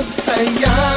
magsaya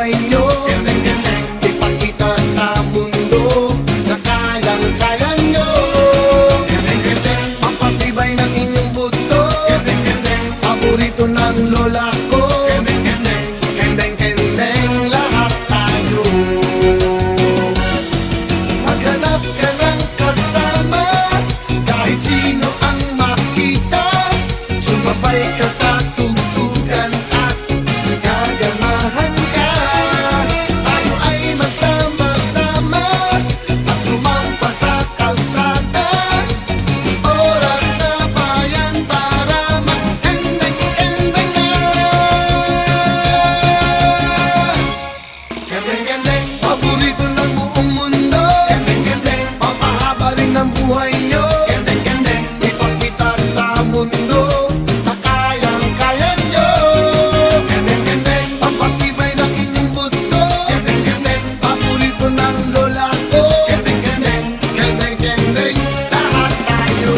preno Ipakita sa mundo na kalang-kalang nyo. Papatibay ng inyong Paborito ng lola ng buhay nyo. Kendeng, kendeng Ipakita sa mundo. Na kayang, kaya nyo Kendeng, kendeng Pampatibay ng inyong buto Kendeng, kendeng Paborito ng lola ko. Kendeng, kendeng Kendeng, kendeng Lahat tayo.